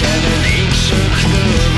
seven, eight, six,